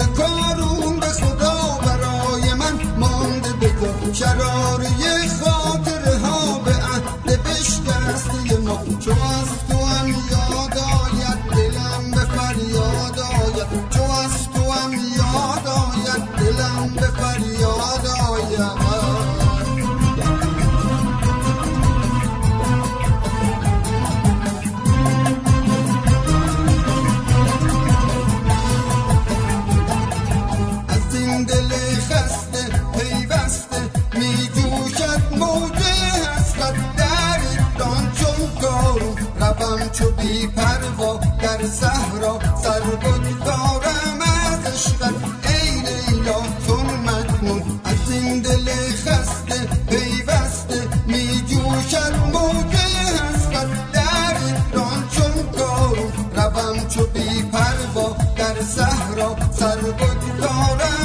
زرود کارون به خدا برای من مانده بکن شراره خاطر ها به عهد بشکسته ما چو از تو هم یاد آید دلم به فریاد آید. چو از تو هم یاد آید دلم به فریاد آید. در صحرا سر بگذارم از عشقت. ای لیلا چون مجنون از این دل خسته پیوسته می جوشد موجه حسرت در ایران چون کارو روم چو بی پروا در صحرا سر بگذارم از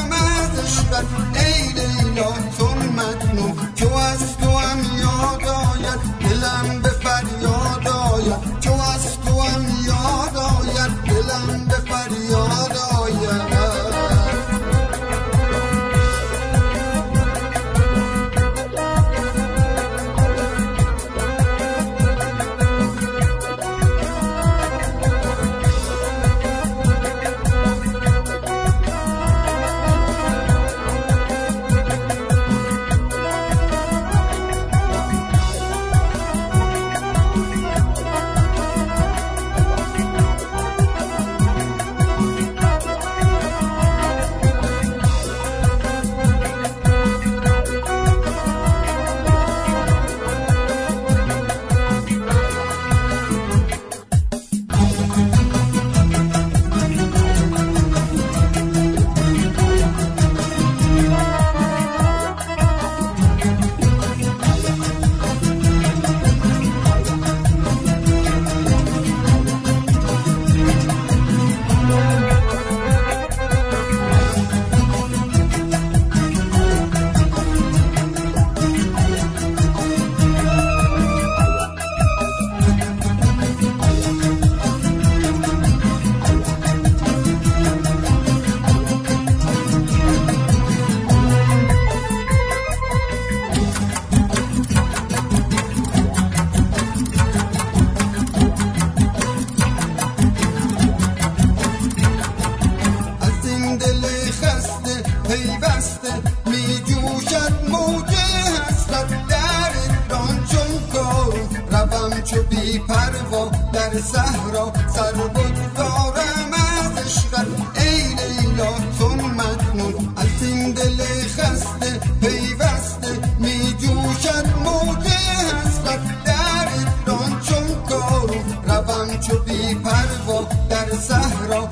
چو بی پروا در صحرا سر بگذارم از عشقت ای لیلا چون مجنون از این دل خسته پیوسته می جوشد موجه حسرت. در ایران چون کارو روم چو بی پروا در صحرا